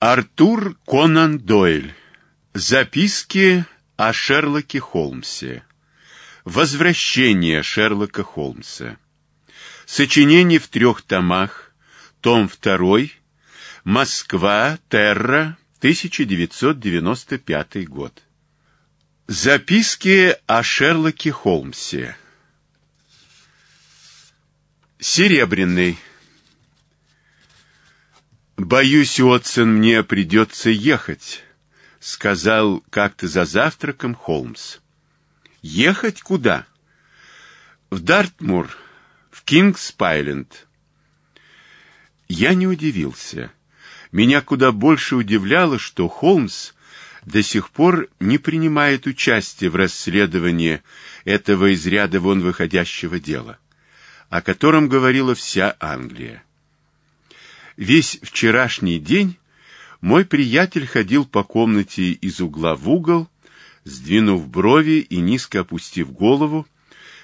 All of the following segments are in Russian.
Артур Конан Дойль. Записки о Шерлоке Холмсе. Возвращение Шерлока Холмса. Сочинение в трех томах. Том 2. Москва, Терра, 1995 год. Записки о Шерлоке Холмсе. Серебряный «Боюсь, Уотсон, мне придется ехать», — сказал как-то за завтраком Холмс. «Ехать куда?» «В Дартмур, в Кингспайленд». Я не удивился. Меня куда больше удивляло, что Холмс до сих пор не принимает участия в расследовании этого из ряда вон выходящего дела, о котором говорила вся Англия. Весь вчерашний день мой приятель ходил по комнате из угла в угол, сдвинув брови и низко опустив голову,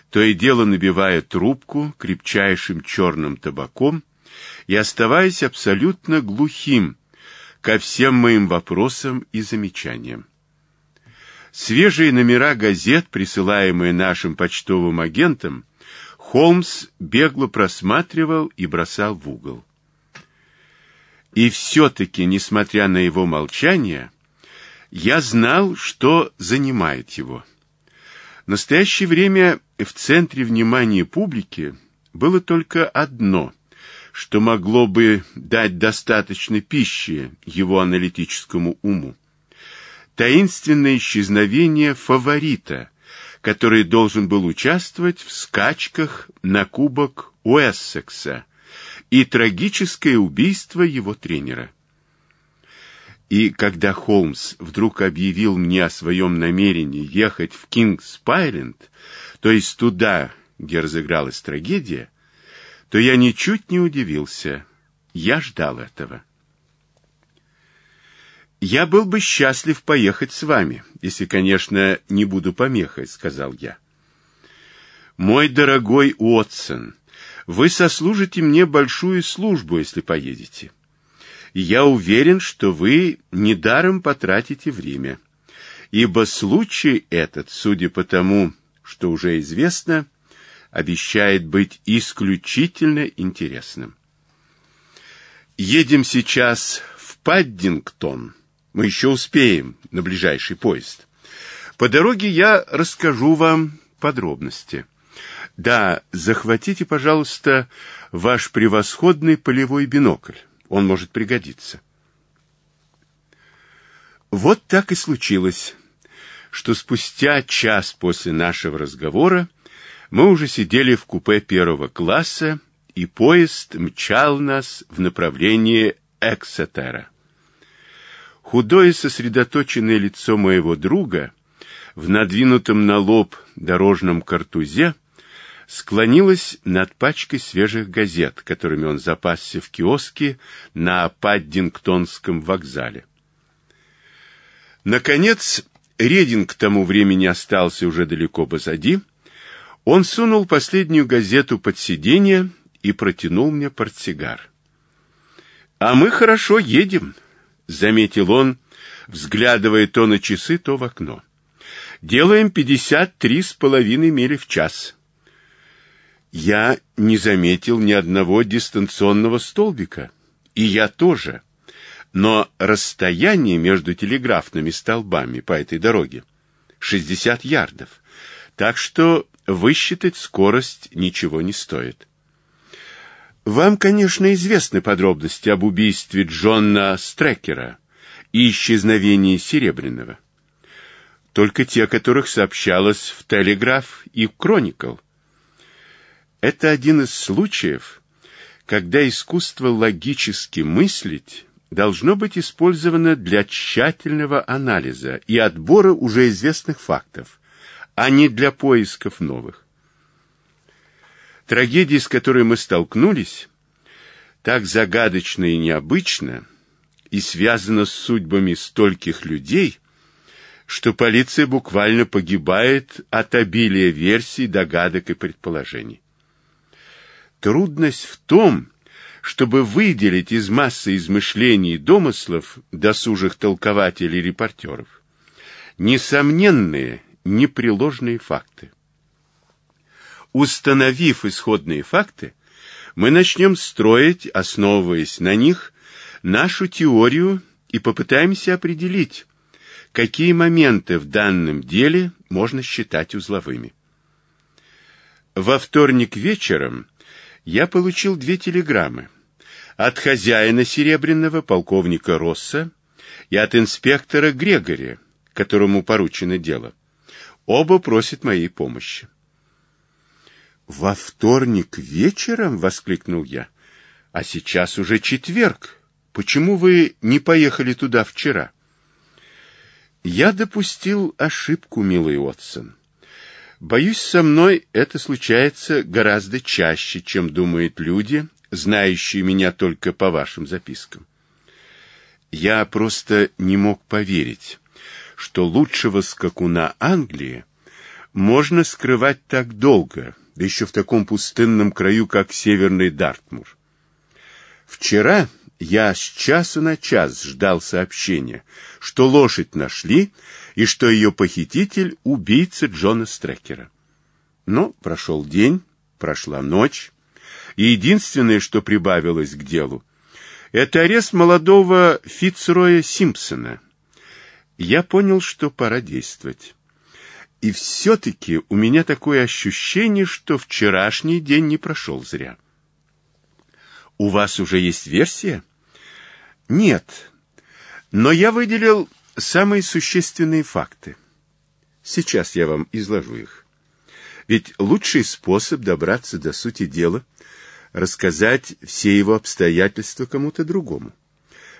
то и дело набивая трубку крепчайшим черным табаком и оставаясь абсолютно глухим ко всем моим вопросам и замечаниям. Свежие номера газет, присылаемые нашим почтовым агентом, Холмс бегло просматривал и бросал в угол. И все-таки, несмотря на его молчание, я знал, что занимает его. В настоящее время в центре внимания публики было только одно, что могло бы дать достаточно пищи его аналитическому уму. Таинственное исчезновение фаворита, который должен был участвовать в скачках на кубок Уэссекса – и трагическое убийство его тренера. И когда Холмс вдруг объявил мне о своем намерении ехать в Кингс-Пайленд, то есть туда, где разыгралась трагедия, то я ничуть не удивился. Я ждал этого. «Я был бы счастлив поехать с вами, если, конечно, не буду помехой», — сказал я. «Мой дорогой Уотсон», вы сослужите мне большую службу, если поедете. Я уверен, что вы недаром потратите время. Ибо случай этот, судя по тому, что уже известно, обещает быть исключительно интересным. Едем сейчас в Паддингтон. Мы еще успеем на ближайший поезд. По дороге я расскажу вам подробности. Да, захватите, пожалуйста, ваш превосходный полевой бинокль. Он может пригодиться. Вот так и случилось, что спустя час после нашего разговора мы уже сидели в купе первого класса, и поезд мчал нас в направлении Эксетера. Худое сосредоточенное лицо моего друга в надвинутом на лоб дорожном картузе – склонилась над пачкой свежих газет, которыми он запасся в киоске на Паддингтонском вокзале. Наконец, Рединг к тому времени остался уже далеко позади. Он сунул последнюю газету под сиденье и протянул мне портсигар. «А мы хорошо едем», — заметил он, взглядывая то на часы, то в окно. «Делаем пятьдесят три с половиной мили в час». Я не заметил ни одного дистанционного столбика. И я тоже. Но расстояние между телеграфными столбами по этой дороге 60 ярдов. Так что высчитать скорость ничего не стоит. Вам, конечно, известны подробности об убийстве Джона Стрекера и исчезновении Серебряного. Только те, которых сообщалось в «Телеграф» и в «Кроникл». Это один из случаев, когда искусство логически мыслить должно быть использовано для тщательного анализа и отбора уже известных фактов, а не для поисков новых. Трагедия, с которой мы столкнулись, так загадочна и необычна, и связана с судьбами стольких людей – что полиция буквально погибает от обилия версий, догадок и предположений. Трудность в том, чтобы выделить из массы измышлений и домыслов досужих толкователей и репортеров несомненные, непреложные факты. Установив исходные факты, мы начнем строить, основываясь на них, нашу теорию и попытаемся определить, какие моменты в данном деле можно считать узловыми. Во вторник вечером я получил две телеграммы. От хозяина Серебряного, полковника Росса, и от инспектора Грегори, которому поручено дело. Оба просят моей помощи. «Во вторник вечером?» — воскликнул я. «А сейчас уже четверг. Почему вы не поехали туда вчера?» «Я допустил ошибку, милый Отсон. Боюсь, со мной это случается гораздо чаще, чем думают люди, знающие меня только по вашим запискам. Я просто не мог поверить, что лучшего скакуна Англии можно скрывать так долго, да еще в таком пустынном краю, как Северный Дартмур. Вчера я с часу на час ждал сообщения, что лошадь нашли и что ее похититель — убийца Джона Стрекера. Но прошел день, прошла ночь, и единственное, что прибавилось к делу, это арест молодого Фицроя Симпсона. Я понял, что пора действовать. И все-таки у меня такое ощущение, что вчерашний день не прошел зря. У вас уже есть версия? Нет. Но я выделил самые существенные факты. Сейчас я вам изложу их. Ведь лучший способ добраться до сути дела — рассказать все его обстоятельства кому-то другому.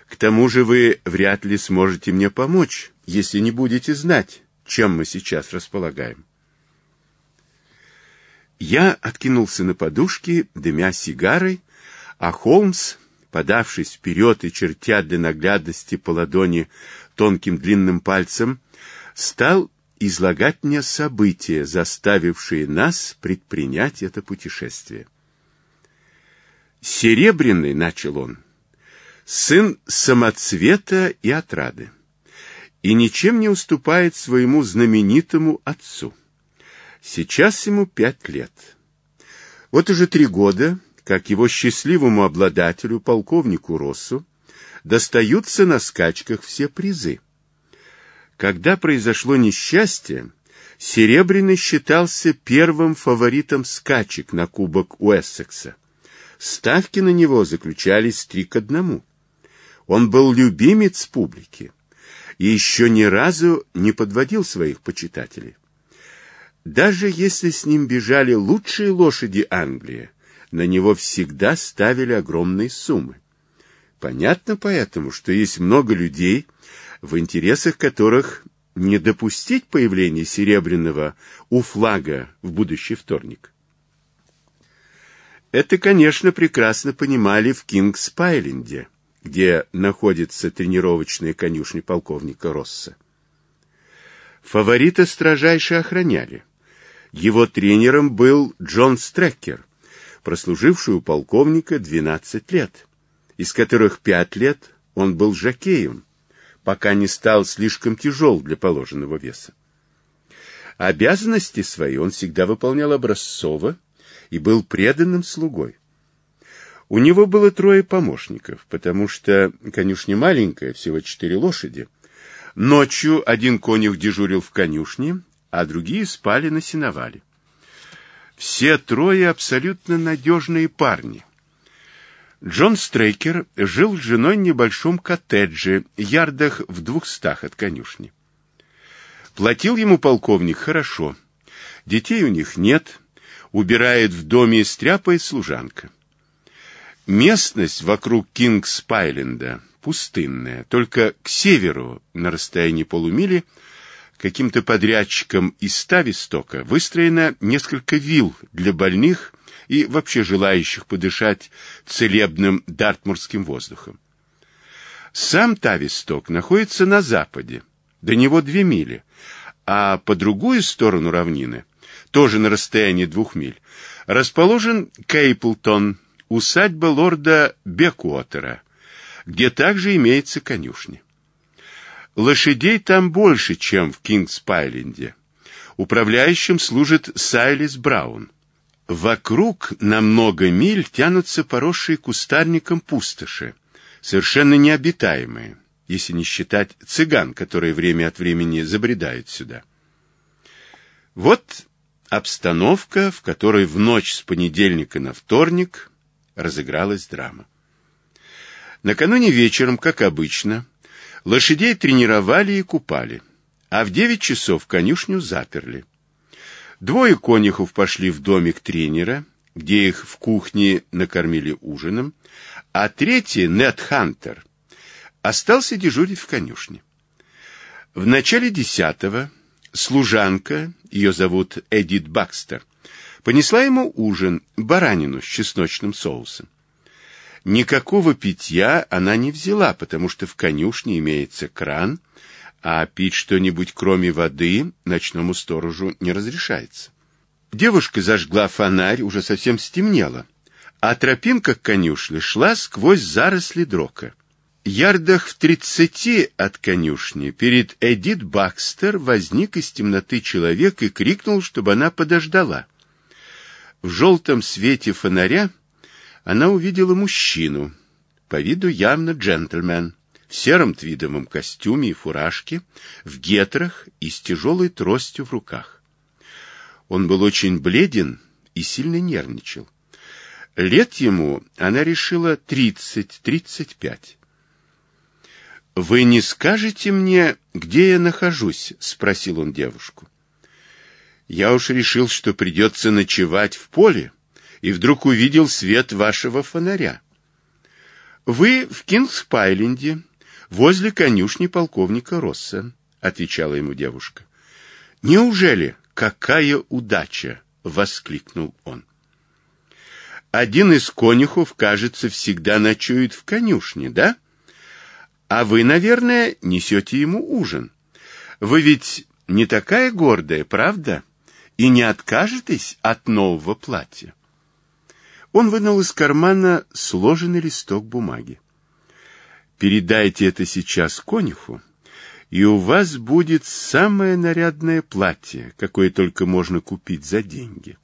К тому же вы вряд ли сможете мне помочь, если не будете знать, чем мы сейчас располагаем. Я откинулся на подушке, дымя сигарой, а Холмс, подавшись вперед и чертя для наглядности по ладони тонким длинным пальцем, стал излагать мне события, заставившие нас предпринять это путешествие. «Серебряный», — начал он, — «сын самоцвета и отрады, и ничем не уступает своему знаменитому отцу. Сейчас ему пять лет. Вот уже три года как его счастливому обладателю, полковнику Россу, достаются на скачках все призы. Когда произошло несчастье, Серебряный считался первым фаворитом скачек на Кубок Уэссекса. Ставки на него заключались три к одному. Он был любимец публики и еще ни разу не подводил своих почитателей. Даже если с ним бежали лучшие лошади Англии, на него всегда ставили огромные суммы. Понятно поэтому, что есть много людей, в интересах которых не допустить появления серебряного у флага в будущий вторник. Это, конечно, прекрасно понимали в Кингспайленде, где находится тренировочная конюшня полковника Росса. Фаворита строжайше охраняли. Его тренером был Джон Стрекер – прослуживший у полковника 12 лет, из которых 5 лет он был жакеем, пока не стал слишком тяжел для положенного веса. Обязанности свои он всегда выполнял образцово и был преданным слугой. У него было трое помощников, потому что конюшня маленькая, всего четыре лошади. Ночью один конюх дежурил в конюшне, а другие спали на сеновале. Все трое абсолютно надежные парни. Джон Стрейкер жил с женой в небольшом коттедже, ярдах в двухстах от конюшни. Платил ему полковник хорошо. Детей у них нет. Убирает в доме и стряпает служанка. Местность вокруг Кингспайленда пустынная. Только к северу, на расстоянии полумили, каким-то подрядчиком из Тавистока выстроено несколько вилл для больных и вообще желающих подышать целебным дартмурским воздухом. Сам Тависток находится на западе, до него две мили, а по другую сторону равнины, тоже на расстоянии двух миль, расположен Кейплтон, усадьба лорда Бекуотера, где также имеется конюшня. Лошадей там больше, чем в Кингспайленде. Управляющим служит Сайлис Браун. Вокруг на много миль тянутся поросшие кустарником пустоши, совершенно необитаемые, если не считать цыган, которые время от времени забредают сюда. Вот обстановка, в которой в ночь с понедельника на вторник разыгралась драма. Накануне вечером, как обычно, Лошадей тренировали и купали, а в девять часов конюшню заперли. Двое конюхов пошли в домик тренера, где их в кухне накормили ужином, а третий, Нед Хантер, остался дежурить в конюшне. В начале десятого служанка, ее зовут Эдит Бакстер, понесла ему ужин, баранину с чесночным соусом. Никакого питья она не взяла, потому что в конюшне имеется кран, а пить что-нибудь кроме воды ночному сторожу не разрешается. Девушка зажгла фонарь, уже совсем стемнело, а тропинка к конюшне шла сквозь заросли дрока. Ярдах в тридцати от конюшни перед Эдит Бакстер возник из темноты человек и крикнул, чтобы она подождала. В желтом свете фонаря она увидела мужчину, по виду явно джентльмен, в сером твидовом костюме и фуражке, в гетрах и с тяжелой тростью в руках. Он был очень бледен и сильно нервничал. Лет ему она решила тридцать-тридцать пять. «Вы не скажете мне, где я нахожусь?» — спросил он девушку. «Я уж решил, что придется ночевать в поле, и вдруг увидел свет вашего фонаря. Вы в Кингспайленде, возле конюшни полковника Росса, отвечала ему девушка. Неужели? Какая удача! воскликнул он. Один из конюхов, кажется, всегда ночует в конюшне, да? А вы, наверное, несете ему ужин. Вы ведь не такая гордая, правда? И не откажетесь от нового платья. Он вынул из кармана сложенный листок бумаги. «Передайте это сейчас конюху, и у вас будет самое нарядное платье, какое только можно купить за деньги».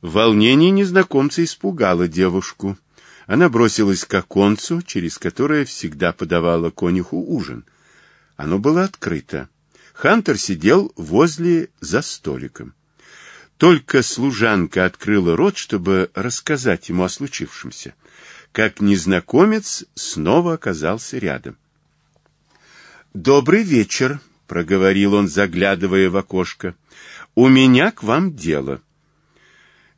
Волнение незнакомца испугало девушку. Она бросилась к оконцу, через которое всегда подавала конюху ужин. Оно было открыто. Хантер сидел возле за столиком. Только служанка открыла рот, чтобы рассказать ему о случившемся, как незнакомец снова оказался рядом. «Добрый вечер», — проговорил он, заглядывая в окошко. «У меня к вам дело».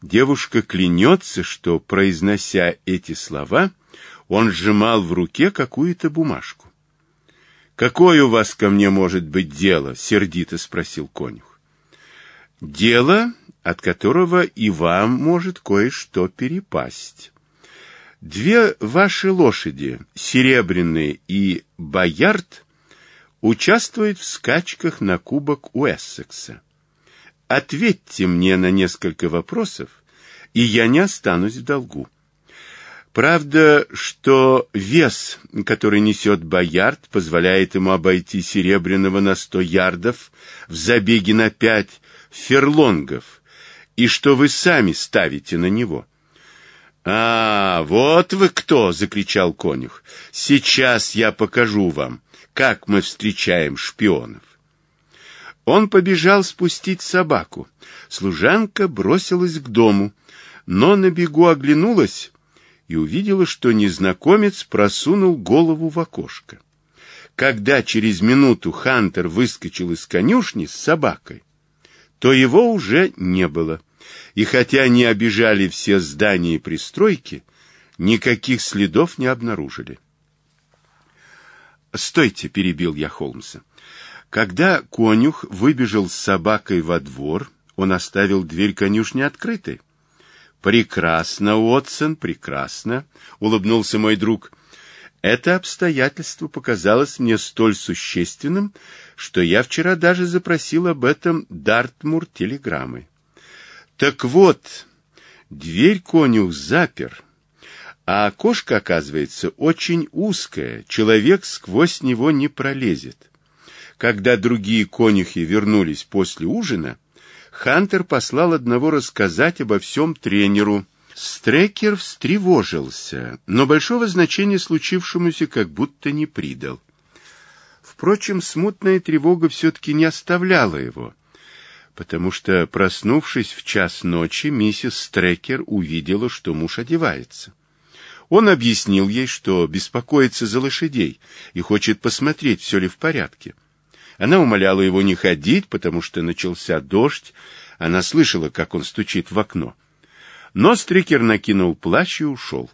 Девушка клянется, что, произнося эти слова, он сжимал в руке какую-то бумажку. «Какое у вас ко мне может быть дело?» — сердито спросил конюх. «Дело от которого и вам может кое-что перепасть. Две ваши лошади, Серебряный и Боярд, участвуют в скачках на кубок Уэссекса. Ответьте мне на несколько вопросов, и я не останусь в долгу. Правда, что вес, который несет Боярд, позволяет ему обойти Серебряного на сто ярдов в забеге на пять ферлонгов, и что вы сами ставите на него. А, вот вы кто, закричал конюх. Сейчас я покажу вам, как мы встречаем шпионов. Он побежал спустить собаку. Служанка бросилась к дому, но на бегу оглянулась и увидела, что незнакомец просунул голову в окошко. Когда через минуту Хантер выскочил из конюшни с собакой, то его уже не было. И хотя они обижали все здания и пристройки, никаких следов не обнаружили. «Стойте!» — перебил я Холмса. Когда конюх выбежал с собакой во двор, он оставил дверь конюшни открытой. «Прекрасно, Уотсон, прекрасно!» — улыбнулся мой друг — это обстоятельство показалось мне столь существенным, что я вчера даже запросил об этом Дартмур телеграммы. Так вот, дверь конюх запер, а окошко, оказывается, очень узкое, человек сквозь него не пролезет. Когда другие конюхи вернулись после ужина, Хантер послал одного рассказать обо всем тренеру, Стрекер встревожился, но большого значения случившемуся как будто не придал. Впрочем, смутная тревога все-таки не оставляла его, потому что, проснувшись в час ночи, миссис Стрекер увидела, что муж одевается. Он объяснил ей, что беспокоится за лошадей и хочет посмотреть, все ли в порядке. Она умоляла его не ходить, потому что начался дождь, она слышала, как он стучит в окно. Но Стрекер накинул плащ и ушел.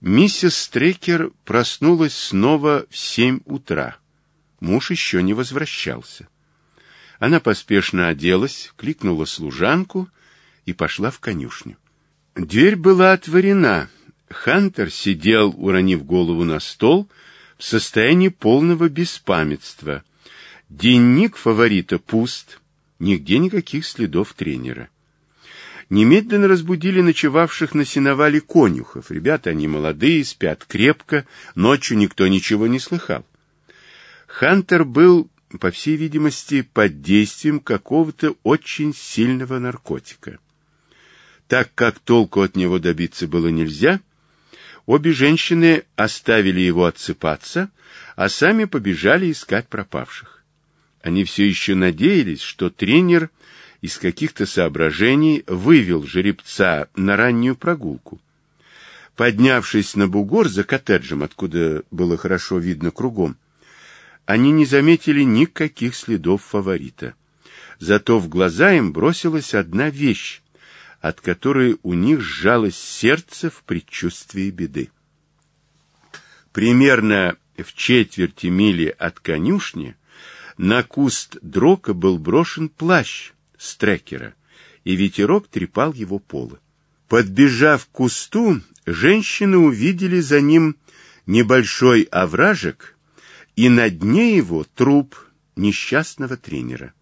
Миссис Стрекер проснулась снова в семь утра. Муж еще не возвращался. Она поспешно оделась, кликнула служанку и пошла в конюшню. Дверь была отворена. Хантер сидел, уронив голову на стол, в состоянии полного беспамятства. Денник фаворита пуст, нигде никаких следов тренера немедленно разбудили ночевавших на сеновале конюхов. Ребята они молодые, спят крепко, ночью никто ничего не слыхал. Хантер был, по всей видимости, под действием какого-то очень сильного наркотика. Так как толку от него добиться было нельзя, обе женщины оставили его отсыпаться, а сами побежали искать пропавших. Они все еще надеялись, что тренер из каких-то соображений вывел жеребца на раннюю прогулку. Поднявшись на бугор за коттеджем, откуда было хорошо видно кругом, они не заметили никаких следов фаворита. Зато в глаза им бросилась одна вещь, от которой у них сжалось сердце в предчувствии беды. Примерно в четверти мили от конюшни на куст дрока был брошен плащ, Стрекера и ветерок трепал его полы. Подбежав к кусту, женщины увидели за ним небольшой овражек, и на дне его труп несчастного тренера.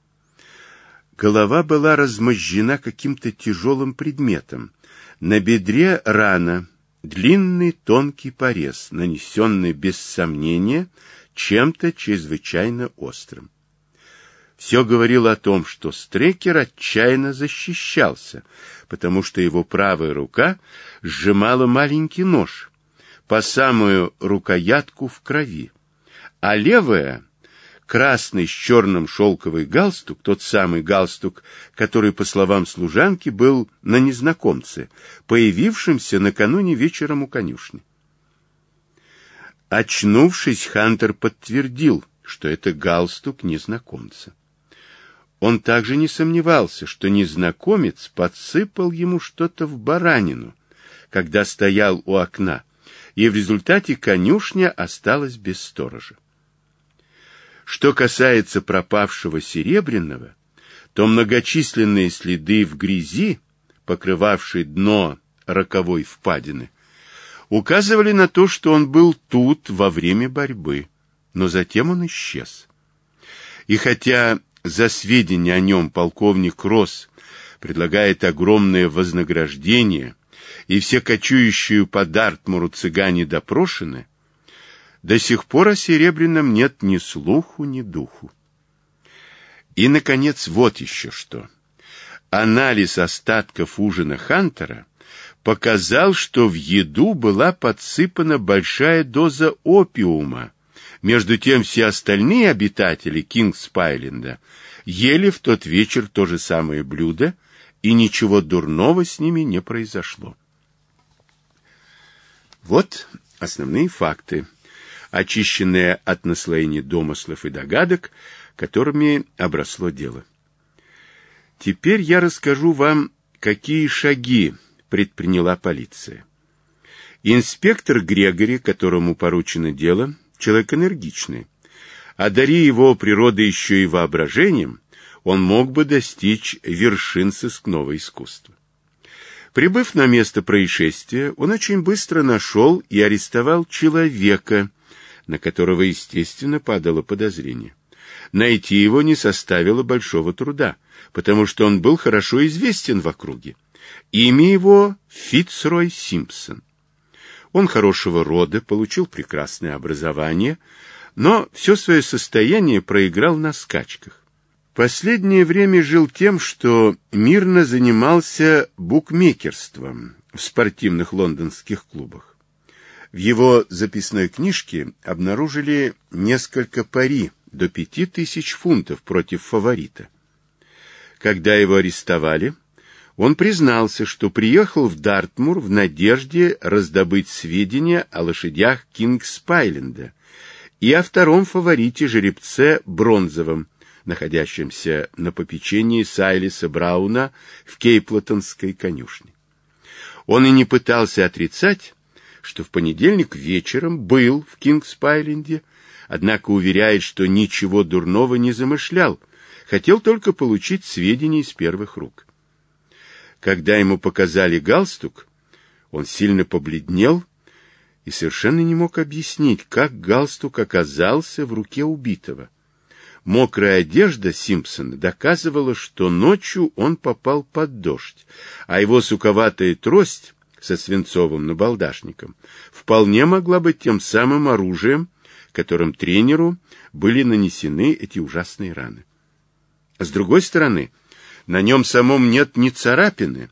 Голова была размозжена каким-то тяжелым предметом. На бедре рана, длинный тонкий порез, нанесенный без сомнения чем-то чрезвычайно острым все говорило о том, что Стрекер отчаянно защищался, потому что его правая рука сжимала маленький нож по самую рукоятку в крови, а левая красный с черным шелковый галстук, тот самый галстук, который, по словам служанки, был на незнакомце, появившемся накануне вечером у конюшни. Очнувшись, Хантер подтвердил, что это галстук незнакомца. Он также не сомневался, что незнакомец подсыпал ему что-то в баранину, когда стоял у окна, и в результате конюшня осталась без сторожа. Что касается пропавшего серебряного, то многочисленные следы в грязи, покрывавшей дно роковой впадины, указывали на то, что он был тут во время борьбы, но затем он исчез. И хотя за сведения о нем полковник Рос предлагает огромное вознаграждение, и все кочующие по Дартмуру цыгане допрошены, до сих пор о Серебряном нет ни слуху, ни духу. И, наконец, вот еще что. Анализ остатков ужина Хантера показал, что в еду была подсыпана большая доза опиума, между тем все остальные обитатели Кингспайленда ели в тот вечер то же самое блюдо, и ничего дурного с ними не произошло. Вот основные факты, очищенные от наслоения домыслов и догадок, которыми обросло дело. Теперь я расскажу вам, какие шаги предприняла полиция. Инспектор Грегори, которому поручено дело, человек энергичный. а Одари его природы еще и воображением, он мог бы достичь вершин сыскного искусства. Прибыв на место происшествия, он очень быстро нашел и арестовал человека, на которого, естественно, падало подозрение. Найти его не составило большого труда, потому что он был хорошо известен в округе. Имя его Фицрой Симпсон. Он хорошего рода, получил прекрасное образование, но все свое состояние проиграл на скачках. Последнее время жил тем, что мирно занимался букмекерством в спортивных лондонских клубах. В его записной книжке обнаружили несколько пари до пяти тысяч фунтов против фаворита. Когда его арестовали, он признался, что приехал в Дартмур в надежде раздобыть сведения о лошадях Кингспайленда и о втором фаворите жеребце Бронзовом, находящемся на попечении Сайлиса Брауна в Кейплотонской конюшне. Он и не пытался отрицать, что в понедельник вечером был в Кингспайленде, однако уверяет, что ничего дурного не замышлял, хотел только получить сведения из первых рук. Когда ему показали галстук, он сильно побледнел и совершенно не мог объяснить, как галстук оказался в руке убитого. Мокрая одежда Симпсона доказывала, что ночью он попал под дождь, а его суковатая трость со свинцовым набалдашником вполне могла быть тем самым оружием, которым тренеру были нанесены эти ужасные раны. С другой стороны, на нем самом нет ни царапины,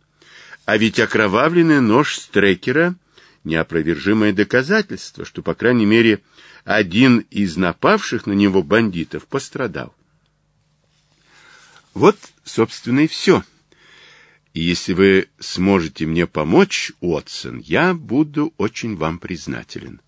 а ведь окровавленный нож Стрекера — неопровержимое доказательство, что, по крайней мере, один из напавших на него бандитов пострадал. Вот, собственно, и все. И если вы сможете мне помочь, Уотсон, я буду очень вам признателен.